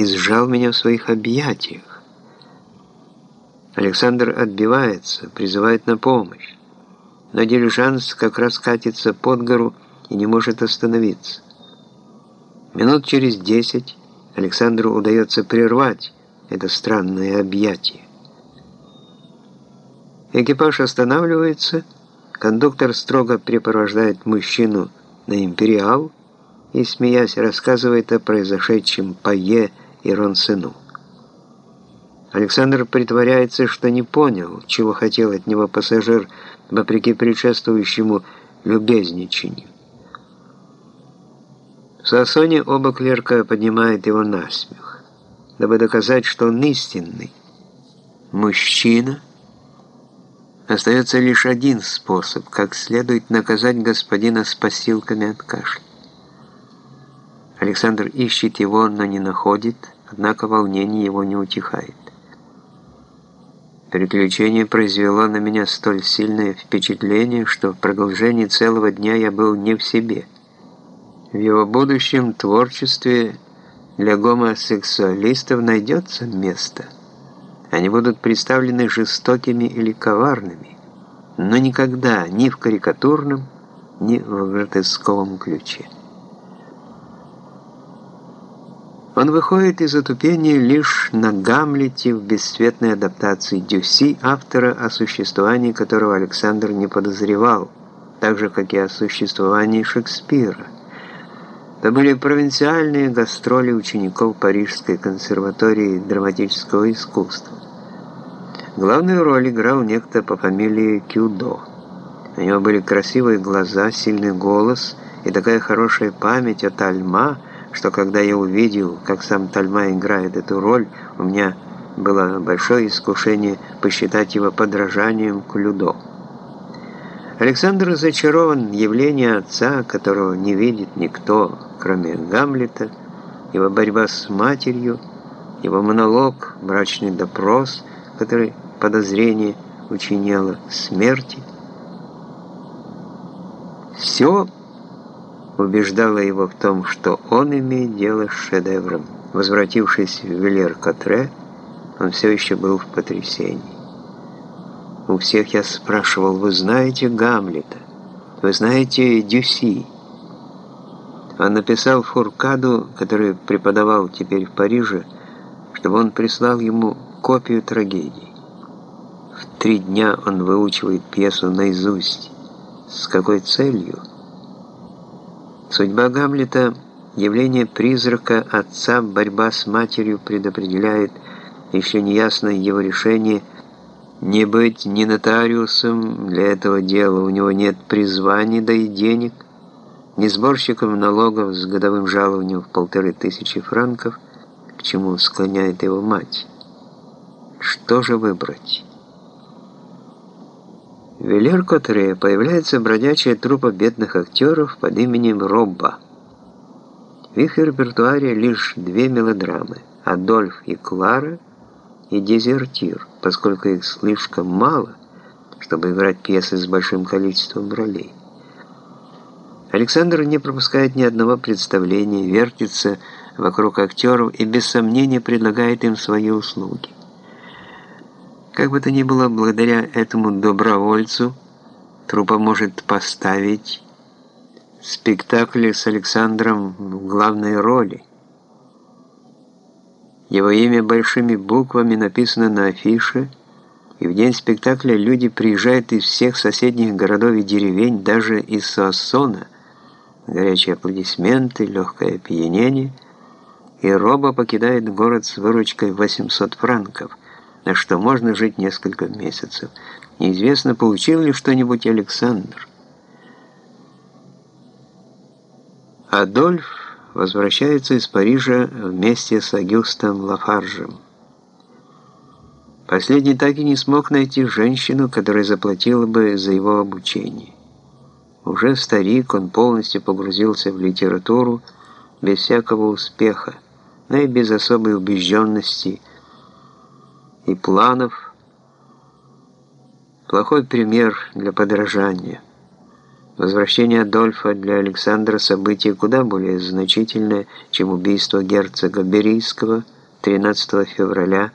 и сжал меня в своих объятиях. Александр отбивается, призывает на помощь, но дилижанс как раз катится под гору и не может остановиться. Минут через десять Александру удается прервать это странное объятие. Экипаж останавливается, кондуктор строго препровождает мужчину на «Империал» и, смеясь, рассказывает о произошедшем Пае и Ронсену. Александр притворяется, что не понял, чего хотел от него пассажир, вопреки предшествующему любезничанию. В Сассоне оба клерка поднимают его на смех, дабы доказать, что он истинный. Мужчина. Остается лишь один способ, как следует наказать господина с постилками от кашля. Александр ищет его, но не находит, однако волнение его не утихает. Приключение произвело на меня столь сильное впечатление, что в продолжении целого дня я был не в себе – в его будущем творчестве для гомосексуалистов найдется место. Они будут представлены жестокими или коварными, но никогда ни в карикатурном, ни в гротесковом ключе. Он выходит из отупения лишь на Гамлете в бесцветной адаптации Дюси, автора, о существовании которого Александр не подозревал, так же, как и о существовании Шекспира – это были провинциальные гастроли учеников Парижской консерватории драматического искусства. Главную роль играл некто по фамилии Кюдо. У него были красивые глаза, сильный голос и такая хорошая память о Тальма, что когда я увидел, как сам Тальма играет эту роль, у меня было большое искушение посчитать его подражанием Клюдо. Александр зачарован явлением отца, которого не видит никто, кроме Гамлета, его борьба с матерью, его монолог, брачный допрос, который подозрение учиняло смерти. Все убеждало его в том, что он имеет дело с шедевром. Возвратившись в Вилер-Катре, он все еще был в потрясении. У всех я спрашивал, вы знаете Гамлета? Вы знаете Дюси? Он написал Фуркаду, который преподавал теперь в Париже, чтобы он прислал ему копию трагедии. В три дня он выучивает пьесу наизусть. С какой целью? Судьба Гамлета, явление призрака отца, борьба с матерью предопределяет еще неясное его решение – не быть ни нотариусом для этого дела, у него нет призвания, да и денег, ни сборщиком налогов с годовым жалованием в полторы тысячи франков, к чему склоняет его мать. Что же выбрать? В Велер-Котре появляется бродячая труппа бедных актеров под именем Робба. В их репертуаре лишь две мелодрамы «Адольф и Клара» и «Дезертир», поскольку их слишком мало, чтобы играть пьесы с большим количеством ролей. Александр не пропускает ни одного представления, вертится вокруг актеров и без сомнения предлагает им свои услуги. Как бы то ни было, благодаря этому добровольцу труппа может поставить спектакль с Александром в главной роли. Его имя большими буквами написано на афише, и в день спектакля люди приезжают из всех соседних городов и деревень, даже из Суассона. Горячие аплодисменты, легкое опьянение, и Роба покидает город с выручкой 800 франков, на что можно жить несколько месяцев. Неизвестно, получил ли что-нибудь Александр. Адольф возвращается из Парижа вместе с Агюстом Лафаржем. Последний так и не смог найти женщину, которая заплатила бы за его обучение. Уже старик, он полностью погрузился в литературу без всякого успеха, но и без особой убежденности и планов. Плохой пример для подражания. Возвращение Адольфа для Александра событие куда более значительное, чем убийство герцога Берийского 13 февраля